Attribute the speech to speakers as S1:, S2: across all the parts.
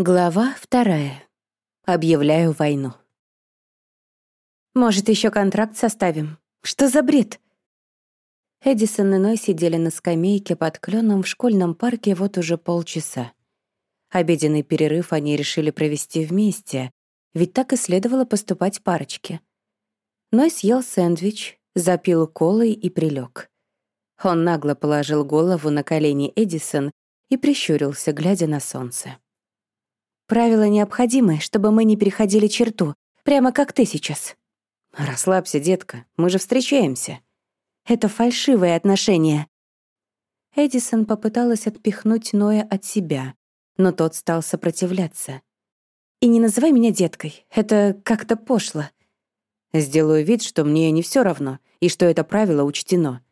S1: Глава вторая. Объявляю войну. «Может, еще контракт составим? Что за бред?» Эдисон и Ной сидели на скамейке под кленом в школьном парке вот уже полчаса. Обеденный перерыв они решили провести вместе, ведь так и следовало поступать парочке. Ной съел сэндвич, запил колой и прилег. Он нагло положил голову на колени Эдисон и прищурился, глядя на солнце. Правила необходимы, чтобы мы не переходили черту, прямо как ты сейчас.
S2: Расслабься, детка, мы же встречаемся.
S1: Это фальшивые отношения. Эдисон попыталась отпихнуть Ноя от себя, но тот стал сопротивляться. И не называй меня деткой, это как-то пошло.
S2: Сделаю вид, что мне не все равно, и что это правило учтено.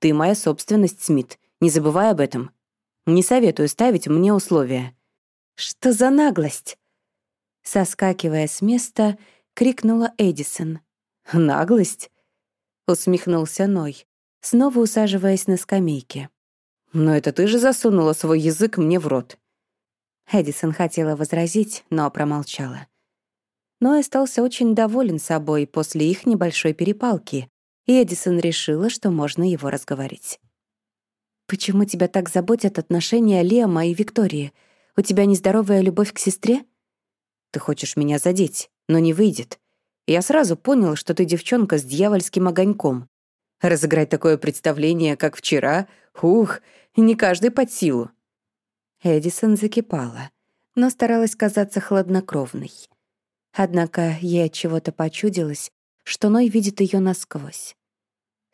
S2: Ты моя собственность, Смит, не забывай об этом. Не советую ставить мне условия.
S1: Что за наглость?» Соскакивая с места, крикнула Эдисон.
S2: «Наглость?»
S1: — усмехнулся Ной, снова усаживаясь на скамейке.
S2: «Но это ты же засунула свой язык мне в рот».
S1: Эдисон хотела возразить, но промолчала. Ной остался очень доволен собой после их небольшой перепалки, и Эдисон решила, что можно его разговорить. «Почему тебя так заботят отношения Лиама и Виктории?» У тебя нездоровая любовь к сестре?
S2: Ты хочешь меня задеть, но не выйдет. Я сразу понял, что ты девчонка с дьявольским огоньком. Разыграть такое представление, как вчера, ух, не каждый под силу.
S1: Эдисон закипала, но старалась казаться хладнокровной. Однако ей от чего-то почудилось, что Ной видит ее насквозь.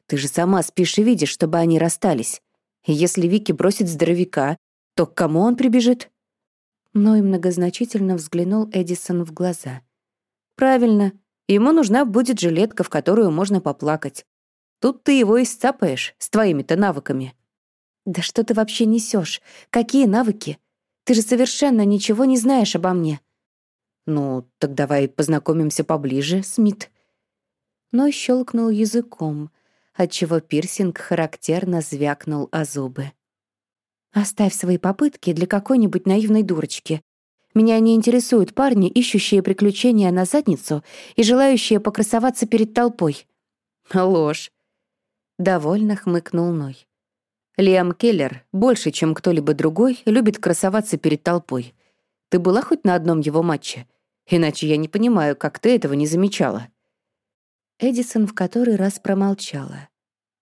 S2: Ты же сама спишь и видишь, чтобы они расстались. Если Вики бросит здоровяка, то к кому он прибежит?
S1: Но и многозначительно взглянул Эдисон в глаза.
S2: «Правильно. Ему нужна будет жилетка, в которую можно поплакать. Тут ты его и сцапаешь с твоими-то навыками».
S1: «Да что ты вообще несешь? Какие навыки? Ты же совершенно ничего не знаешь обо мне».
S2: «Ну, так давай познакомимся поближе, Смит».
S1: Но щелкнул языком, отчего пирсинг характерно звякнул о зубы. Оставь свои попытки для какой-нибудь наивной дурочки. Меня не интересуют парни, ищущие приключения на задницу и желающие покрасоваться перед толпой.
S2: Ложь.
S1: Довольно хмыкнул Ной.
S2: Лиам Келлер больше, чем кто-либо другой, любит красоваться перед толпой. Ты была хоть на одном его матче? Иначе я не понимаю, как ты этого не замечала.
S1: Эдисон в который раз промолчала.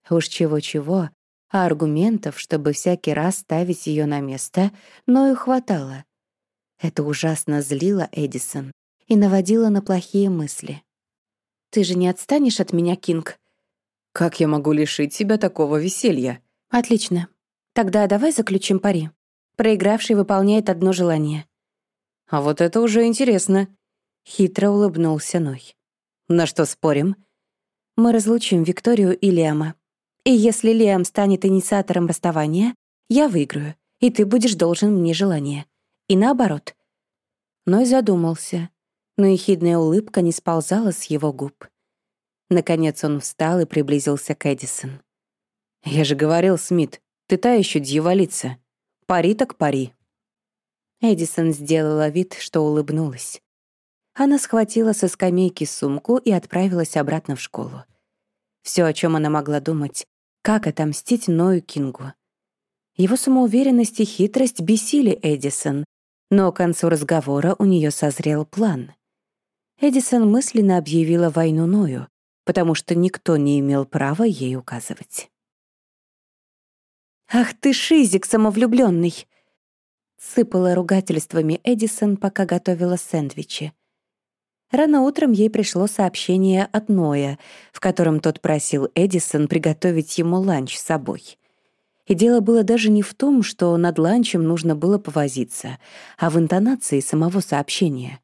S1: Уж чего-чего, а аргументов, чтобы всякий раз ставить ее на место, но и хватало. Это ужасно злило Эдисон и наводило на плохие мысли. «Ты же не отстанешь от меня, Кинг?»
S2: «Как я могу лишить себя такого веселья?»
S1: «Отлично. Тогда давай заключим пари. Проигравший выполняет одно желание».
S2: «А вот это уже интересно», —
S1: хитро улыбнулся Ной.
S2: «На что спорим?»
S1: «Мы разлучим Викторию и Лиама. И если Лиам станет инициатором расставания, я выиграю, и ты будешь должен мне желание. И наоборот. Ной задумался, но ехидная улыбка не сползала с его губ. Наконец он встал и приблизился к Эдисон.
S2: «Я же говорил, Смит, ты та еще дьяволица. Пари так пари».
S1: Эдисон сделала вид, что улыбнулась. Она схватила со скамейки сумку и отправилась обратно в школу. Все, о чем она могла думать, как отомстить Ною Кингу? Его самоуверенность и хитрость бесили Эдисон, но к концу разговора у нее созрел план. Эдисон мысленно объявила войну Ною, потому что никто не имел права ей указывать. «Ах ты, шизик самовлюбленный! Сыпала ругательствами Эдисон, пока готовила сэндвичи. Рано утром ей пришло сообщение от Ноя, в котором тот просил Эдисон приготовить ему ланч с собой. И дело было даже не в том, что над ланчем нужно было повозиться, а в интонации самого сообщения.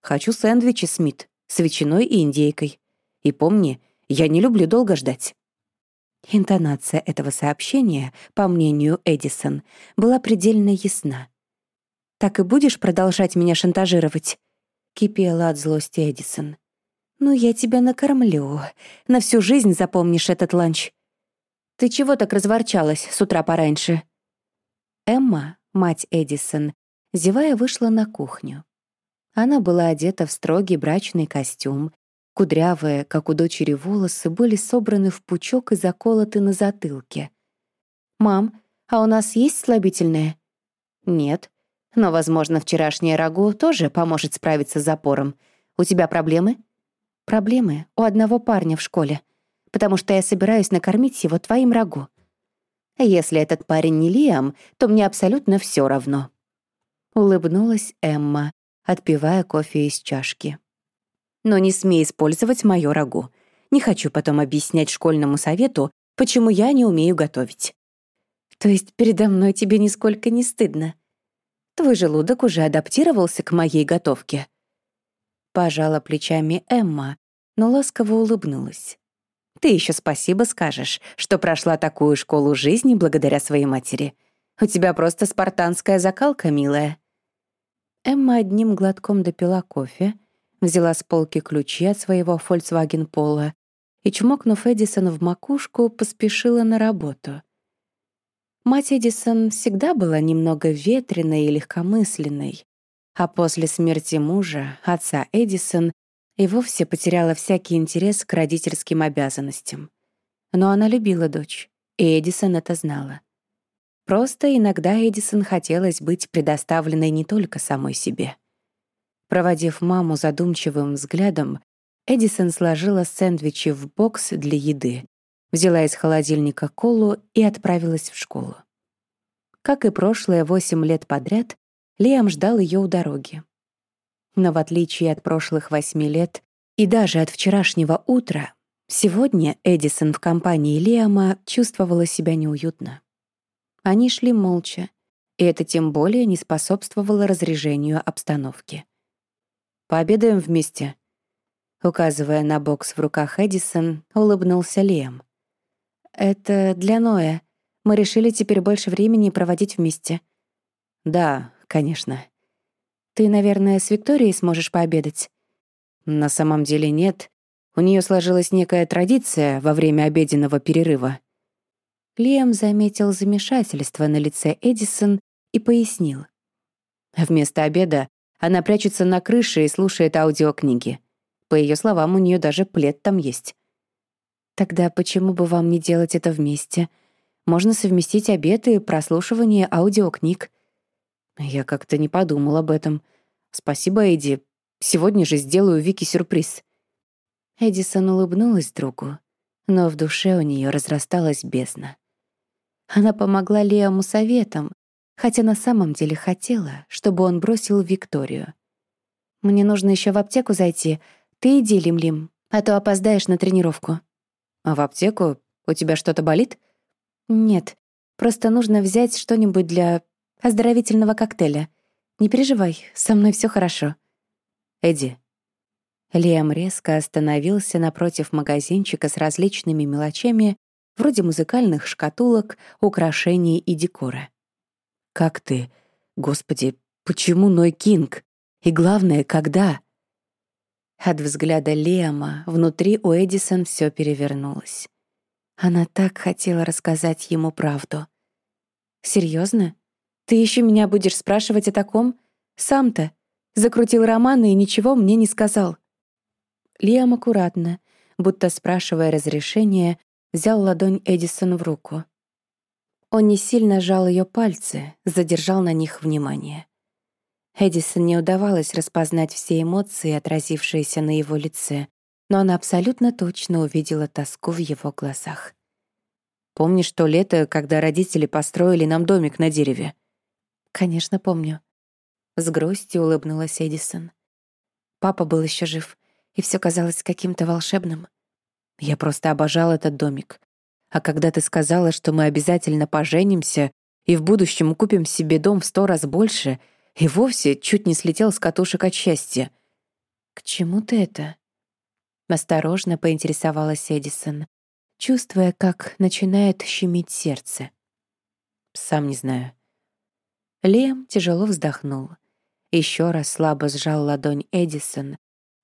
S1: «Хочу сэндвичи, Смит, с ветчиной и индейкой. И помни, я не люблю долго ждать». Интонация этого сообщения, по мнению Эдисон, была предельно ясна. «Так и будешь продолжать меня шантажировать?» Кипела от злости Эдисон. «Ну, я тебя накормлю. На всю жизнь запомнишь этот ланч. Ты чего так разворчалась с утра пораньше?» Эмма, мать Эдисон, Зевая вышла на кухню. Она была одета в строгий брачный костюм. Кудрявые, как у дочери, волосы были собраны в пучок и заколоты на затылке. «Мам, а у нас есть слабительное?» «Нет. Но, возможно, вчерашнее рагу тоже поможет справиться с запором. У тебя проблемы?» «Проблемы у одного парня в школе, потому что я собираюсь накормить его твоим рагу. Если этот парень не Лиам, то мне абсолютно все равно». Улыбнулась Эмма, отпивая кофе из чашки. «Но не смей использовать моё рагу. Не хочу потом объяснять школьному совету, почему я не умею готовить». «То есть передо мной тебе нисколько не стыдно? Твой желудок уже адаптировался к моей готовке». Пожала плечами Эмма, но ласково улыбнулась. «Ты еще спасибо скажешь, что прошла такую школу жизни благодаря своей матери. У тебя просто спартанская закалка, милая». Эмма одним глотком допила кофе, взяла с полки ключи от своего Volkswagen Polo и, чмокнув Эдисон в макушку, поспешила на работу. Мать Эдисон всегда была немного ветреной и легкомысленной, а после смерти мужа, отца Эдисон, и вовсе потеряла всякий интерес к родительским обязанностям. Но она любила дочь, и Эдисон это знала. Просто иногда Эдисон хотелось быть предоставленной не только самой себе. Проводив маму задумчивым взглядом, Эдисон сложила сэндвичи в бокс для еды, взяла из холодильника колу и отправилась в школу. Как и прошлые восемь лет подряд, Лиам ждал ее у дороги. Но в отличие от прошлых восьми лет и даже от вчерашнего утра, сегодня Эдисон в компании Лиама чувствовала себя неуютно. Они шли молча, и это тем более не способствовало разрежению обстановки. «Пообедаем вместе», Указывая на бокс в руках Эдисон, улыбнулся Лем. «Это для Ноя. Мы решили теперь больше времени проводить вместе». «Да, конечно». «Ты, наверное, с Викторией сможешь пообедать?» «На самом деле нет. У нее сложилась некая традиция во время обеденного перерыва. Лиам заметил замешательство на лице Эдисон и пояснил. Вместо обеда она прячется на крыше и слушает аудиокниги. По ее словам, у нее даже плед там есть. Тогда почему бы вам не делать это вместе? Можно совместить обед и прослушивание аудиокниг. Я как-то не подумал об этом. Спасибо, Эдди. Сегодня же сделаю Вике сюрприз. Эдисон улыбнулась другу, но в душе у нее разрасталась бездна. Она помогла Лиаму советом, хотя на самом деле хотела, чтобы он бросил Викторию. «Мне нужно еще в аптеку зайти. Ты иди, Лим-Лим, а то опоздаешь на тренировку».
S2: «А в аптеку? У тебя что-то болит?»
S1: «Нет, просто нужно взять что-нибудь для оздоровительного коктейля. Не переживай, со мной все хорошо».
S2: «Эдди».
S1: Лиам резко остановился напротив магазинчика с различными мелочами вроде музыкальных шкатулок, украшений и декора.
S2: «Как ты? Господи, почему Ной Кинг? И главное, когда?»
S1: От взгляда Лиама внутри у Эдисон все перевернулось. Она так хотела рассказать ему правду. Серьезно? Ты еще меня будешь спрашивать о таком? Сам-то закрутил романы и ничего мне не сказал». Лиам аккуратно, будто спрашивая разрешения, взял ладонь Эдисон в руку. Он не сильно сжал ее пальцы, задержал на них внимание. Эдисон не удавалось распознать все эмоции, отразившиеся на его лице, но она абсолютно точно увидела тоску в его глазах.
S2: «Помнишь то лето, когда родители построили нам домик на дереве?»
S1: «Конечно, помню». С грустью улыбнулась Эдисон. Папа был еще жив, и все казалось каким-то волшебным.
S2: Я просто обожал этот домик. А когда ты сказала, что мы обязательно поженимся и в будущем купим себе дом в сто раз больше, и вовсе чуть не слетел с катушек от счастья.
S1: «К чему ты это?» Осторожно поинтересовалась Эдисон, чувствуя, как начинает щемить сердце.
S2: «Сам не знаю».
S1: Лем тяжело вздохнул, еще раз слабо сжал ладонь Эдисон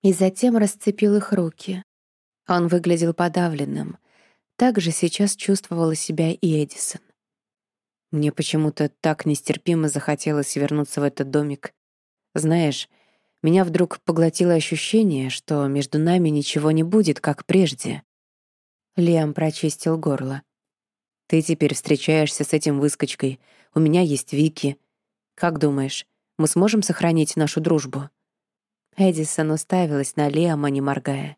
S1: и затем расцепил их руки, он выглядел подавленным. Так же сейчас чувствовала себя и Эдисон.
S2: Мне почему-то так нестерпимо захотелось вернуться в этот домик. Знаешь, меня вдруг поглотило ощущение, что между нами ничего не будет, как прежде. Лиам прочистил горло. Ты теперь встречаешься с этим выскочкой. У меня есть Вики. Как думаешь, мы сможем сохранить нашу дружбу?»
S1: Эдисон уставилась на Лиама, не моргая.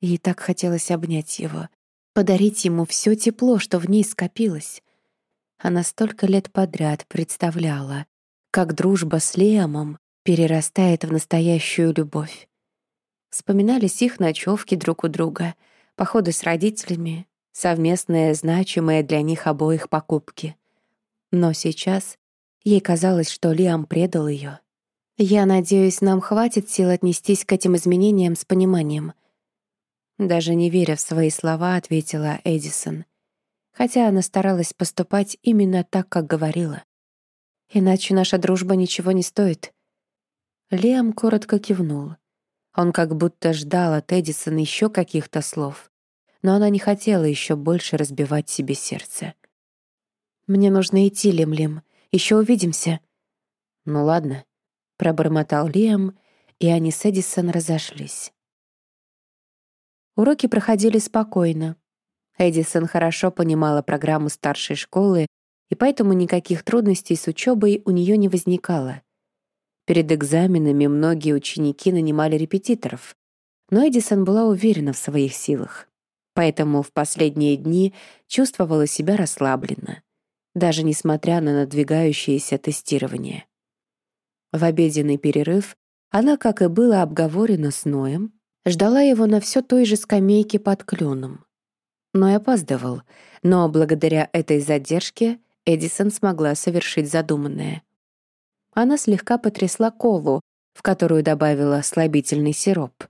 S1: Ей так хотелось обнять его, подарить ему все тепло, что в ней скопилось. Она столько лет подряд представляла, как дружба с Лиамом перерастает в настоящую любовь. Вспоминались их ночевки друг у друга, походы с родителями, совместные значимые для них обоих покупки. Но сейчас ей казалось, что Лиам предал ее. «Я надеюсь, нам хватит сил отнестись к этим изменениям с пониманием». Даже не веря в свои слова, ответила Эдисон, хотя она старалась поступать именно так, как говорила. «Иначе наша дружба ничего не стоит. Лиам коротко кивнул. Он как будто ждал от Эдисон еще каких-то слов, но она не хотела еще больше разбивать себе сердце. «Мне нужно идти, Лим-Лим. Еще увидимся».
S2: «Ну ладно», — пробормотал Лиам, и они с Эдисон разошлись.
S1: Уроки проходили спокойно. Эдисон хорошо понимала программу старшей школы, и поэтому никаких трудностей с учебой у нее не возникало — Перед экзаменами многие ученики нанимали репетиторов, но Эдисон была уверена в своих силах. Поэтому в последние дни чувствовала себя расслабленно, даже несмотря на надвигающееся тестирование. В обеденный перерыв она, как и было обговорено с Ноем, ждала его на все той же скамейке под кленом. Ной опаздывал, но благодаря этой задержке Эдисон смогла совершить задуманное она слегка потрясла колу, в которую добавила слабительный сироп,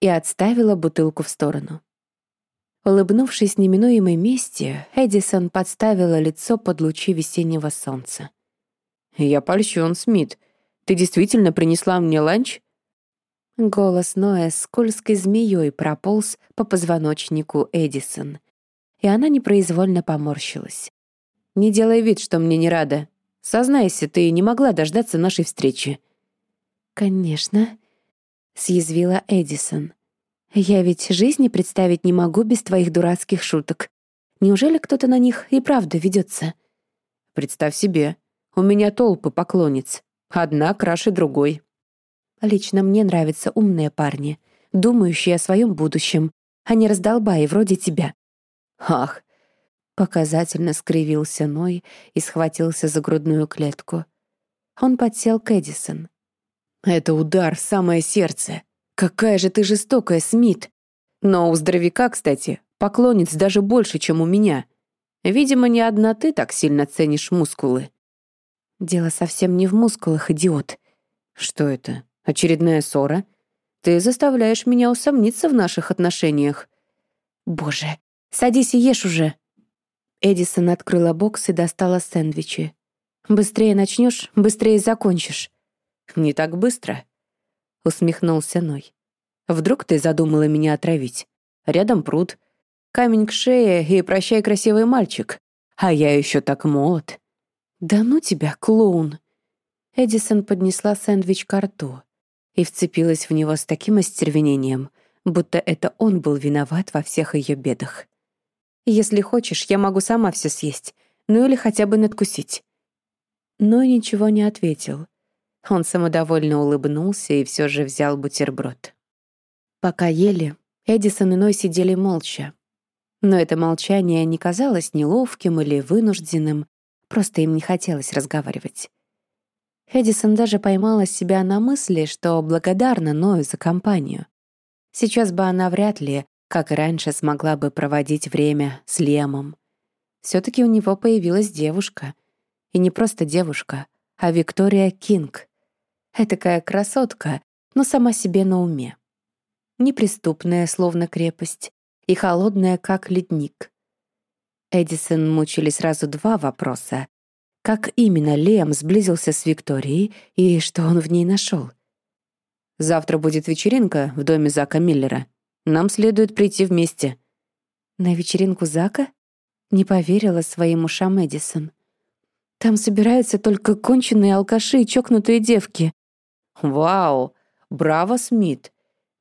S1: и отставила бутылку в сторону. Улыбнувшись неминуемой мести, Эдисон подставила лицо под лучи весеннего солнца.
S2: «Я польщен, Смит. Ты действительно принесла мне ланч?»
S1: Голос Ноя скользкой змеей прополз по позвоночнику Эдисон, и она непроизвольно поморщилась.
S2: «Не делай вид, что мне не рада. Сознайся, ты не могла дождаться нашей встречи».
S1: «Конечно», — съязвила Эдисон. «Я ведь жизни представить не могу без твоих дурацких шуток. Неужели кто-то на них и правда ведется?
S2: «Представь себе, у меня толпы поклонниц. Одна краше другой».
S1: «Лично мне нравятся умные парни, думающие о своем будущем, а не раздолбаи вроде тебя».
S2: «Ах,
S1: Показательно скривился Ной и схватился за грудную клетку. Он подсел к Эдисон.
S2: «Это удар в самое сердце. Какая же ты жестокая, Смит! Но у здоровяка, кстати, поклонниц даже больше, чем у меня. Видимо, не одна ты так сильно ценишь мускулы».
S1: «Дело совсем не в мускулах, идиот».
S2: «Что это? Очередная ссора? Ты заставляешь меня усомниться в наших отношениях».
S1: «Боже, садись и ешь уже», Эдисон открыла бокс и достала сэндвичи. «Быстрее начнешь, быстрее закончишь».
S2: «Не так быстро», — усмехнулся Ной. «Вдруг ты задумала меня отравить? Рядом пруд. Камень к шее и прощай, красивый мальчик. А я еще так молод».
S1: «Да ну тебя, клоун!» Эдисон поднесла сэндвич к рту и вцепилась в него с таким остервенением, будто это он был виноват во всех ее бедах. Если хочешь, я могу сама все съесть, ну или хотя бы надкусить». Но ничего не ответил. Он самодовольно улыбнулся и все же взял бутерброд. Пока ели, Эдисон и Ной сидели молча. Но это молчание не казалось неловким или вынужденным, просто им не хотелось разговаривать. Эдисон даже поймала себя на мысли, что благодарна Ною за компанию. Сейчас бы она вряд ли как и раньше смогла бы проводить время с Лемом. все таки у него появилась девушка. И не просто девушка, а Виктория Кинг. Этакая красотка, но сама себе на уме. Неприступная, словно крепость, и холодная, как ледник. Эдисон мучили сразу два вопроса. Как именно Лем сблизился с Викторией и что он в ней нашел?
S2: «Завтра будет вечеринка в доме Зака Миллера», нам следует прийти вместе».
S1: «На вечеринку Зака?» Не поверила своим ушам Эдисон. Там собираются только конченые алкаши и чокнутые девки».
S2: «Вау! Браво, Смит!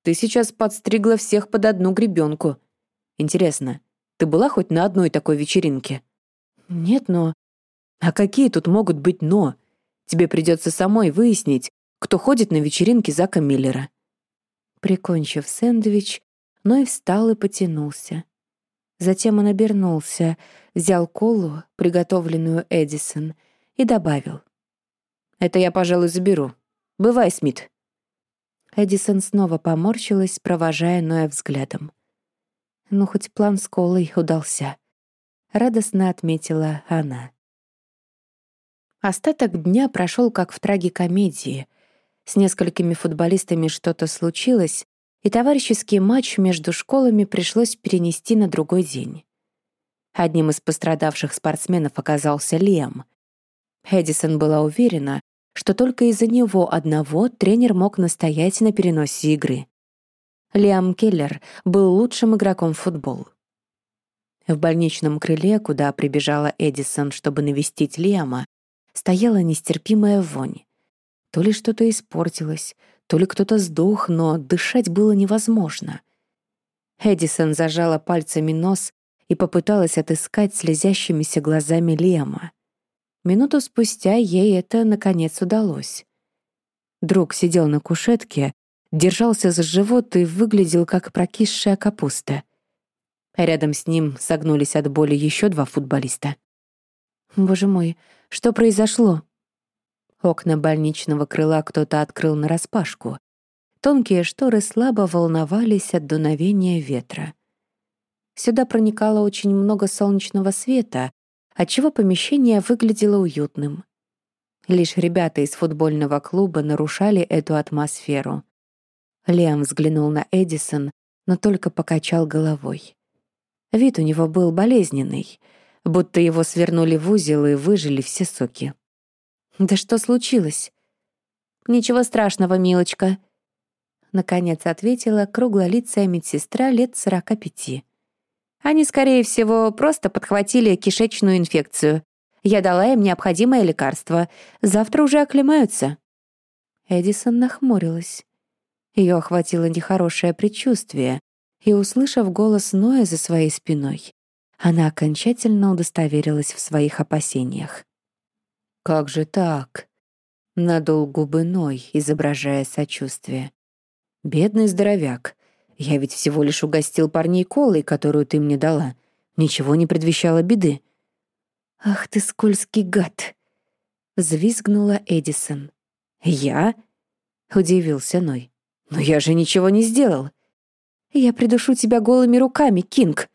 S2: Ты сейчас подстригла всех под одну гребенку. Интересно, ты была хоть на одной такой вечеринке?»
S1: «Нет, но...»
S2: «А какие тут могут быть «но»? Тебе придется самой выяснить, кто ходит на вечеринке Зака Миллера».
S1: Прикончив сэндвич, Ной встал и потянулся. Затем он обернулся, взял колу, приготовленную Эдисон, и добавил. «Это я, пожалуй, заберу. Бывай, Смит». Эдисон снова поморщилась, провожая Ноя взглядом. Ну, хоть план с колой удался. Радостно отметила она. Остаток дня прошел как в трагикомедии. С несколькими футболистами что-то случилось, и товарищеский матч между школами пришлось перенести на другой день. Одним из пострадавших спортсменов оказался Лем. Эдисон была уверена, что только из-за него одного тренер мог настоять на переносе игры. Лиам Келлер был лучшим игроком в футбол. В больничном крыле, куда прибежала Эдисон, чтобы навестить Лиама, стояла нестерпимая вонь. То ли что-то испортилось, то ли кто-то сдох, но дышать было невозможно. Эдисон зажала пальцами нос и попыталась отыскать слезящимися глазами Лиама. Минуту спустя ей это, наконец, удалось. Друг сидел на кушетке, держался за живот и выглядел как прокисшая капуста. Рядом с ним согнулись от боли еще два футболиста. «Боже мой, что произошло?» Окна больничного крыла кто-то открыл нараспашку. Тонкие шторы слабо волновались от дуновения ветра. Сюда проникало очень много солнечного света, отчего помещение выглядело уютным. Лишь ребята из футбольного клуба нарушали эту атмосферу. Лиам взглянул на Эдисон, но только покачал головой. Вид у него был болезненный, будто его свернули в узел и выжили все соки. «Да что случилось?» «Ничего страшного, милочка», — наконец ответила круглолицая медсестра лет сорока пяти. «Они, скорее всего, просто подхватили кишечную инфекцию. Я дала им необходимое лекарство. Завтра уже оклемаются». Эдисон нахмурилась. Ее охватило нехорошее предчувствие, и, услышав голос Ноя за своей спиной, она окончательно удостоверилась в своих опасениях. «Как же так?» — надул губы Ной, изображая сочувствие. «Бедный здоровяк. Я ведь всего лишь угостил парней колой, которую ты мне дала. Ничего не предвещало беды». «Ах ты скользкий гад!» — взвизгнула Эдисон. «Я?» — удивился Ной. «Но я же ничего не сделал». «Я придушу тебя голыми руками, Кинг».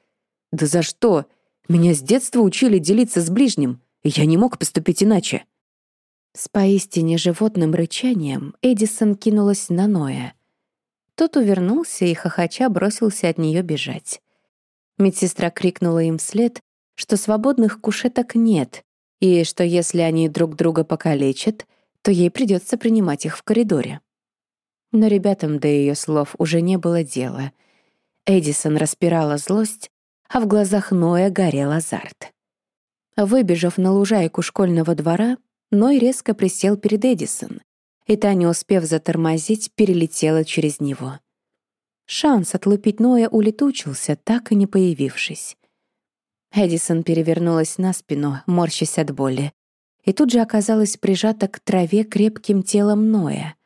S1: «Да за что? Меня с детства учили делиться с ближним. Я не мог поступить иначе». С поистине животным рычанием Эдисон кинулась на Ноя. Тот увернулся и хохоча бросился от нее бежать. Медсестра крикнула им вслед, что свободных кушеток нет, и что если они друг друга покалечат, то ей придется принимать их в коридоре. Но ребятам до ее слов уже не было дела. Эдисон распирала злость, а в глазах Ноя горел азарт. Выбежав на лужайку школьного двора, Ной резко присел перед Эдисон, и та, не успев затормозить, перелетела через него. Шанс отлупить Ноя улетучился, так и не появившись. Эдисон перевернулась на спину, морщась от боли, и тут же оказалась прижата к траве крепким телом Ноя.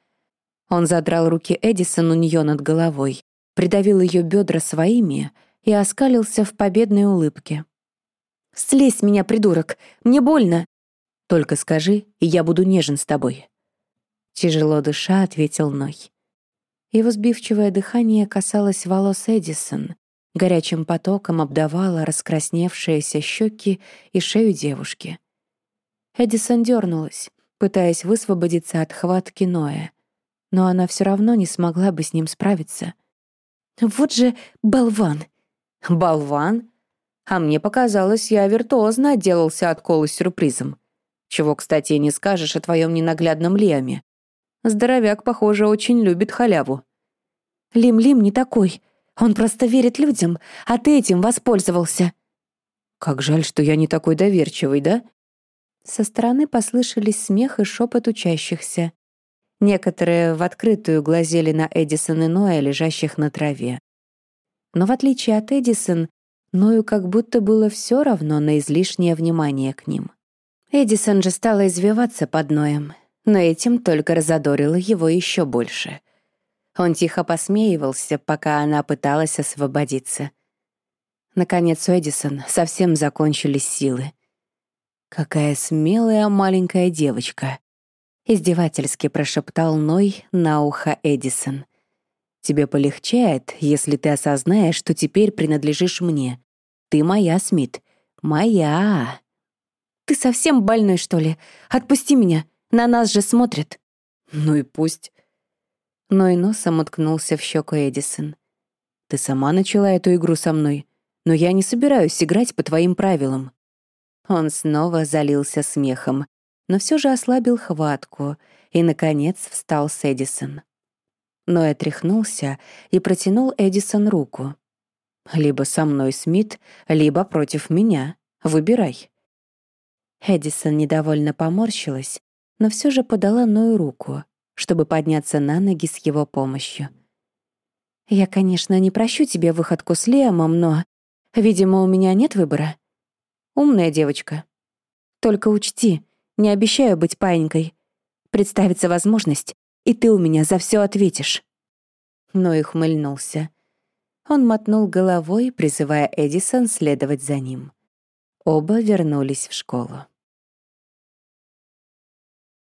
S1: Он задрал руки Эдисон у нее над головой, придавил ее бедра своими и оскалился в победной улыбке. «Слезь с меня, придурок! Мне больно!» «Только скажи, и я буду нежен с тобой». Тяжело дыша, ответил Ной. Его сбивчивое дыхание касалось волос Эдисон, горячим потоком обдавало раскрасневшиеся щеки и шею девушки. Эдисон дернулась, пытаясь высвободиться от хватки Ноя но она все равно не смогла бы с ним справиться. Вот же болван! Болван? А мне показалось, я виртуозно отделался от колы сюрпризом. Чего, кстати, не скажешь о твоем ненаглядном Лиаме. Здоровяк, похоже, очень любит халяву. Лим-Лим не такой. Он просто верит людям, а ты этим воспользовался. Как жаль, что я не такой доверчивый, да? Со стороны послышались смех и шепот учащихся. Некоторые в открытую глазели на Эдисон и Ноя, лежащих на траве. Но в отличие от Эдисон, Ною как будто было все равно на излишнее внимание к ним. Эдисон же стала извиваться под Ноем, но этим только разодорило его еще больше. Он тихо посмеивался, пока она пыталась освободиться. Наконец у Эдисон совсем закончились силы. «Какая смелая маленькая девочка!» — издевательски прошептал Ной на ухо Эдисон. «Тебе полегчает, если ты осознаешь, что теперь принадлежишь мне. Ты моя, Смит. Моя!» «Ты совсем больной, что ли? Отпусти меня! На нас же смотрят!»
S2: «Ну и пусть!» Ной носом уткнулся в щеку Эдисон. «Ты сама начала эту игру со мной, но я не собираюсь играть по твоим правилам. Он снова залился смехом, но все же ослабил хватку и, наконец, встал с Эдисон. Но отряхнулся и протянул Эдисон руку. «Либо со мной, Смит, либо против меня. Выбирай». Эдисон недовольно поморщилась, но все же подала Ною руку, чтобы подняться на ноги с его помощью. «Я, конечно, не прощу тебе выходку с Лиамом, но, видимо, у меня нет выбора. Умная девочка. Только учти, не обещаю быть паинькой. Представится возможность, и ты у меня за все ответишь». Но и хмыльнулся. Он мотнул головой, призывая Эдисон следовать за ним. Оба вернулись в школу.